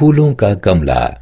फूलों का गमला।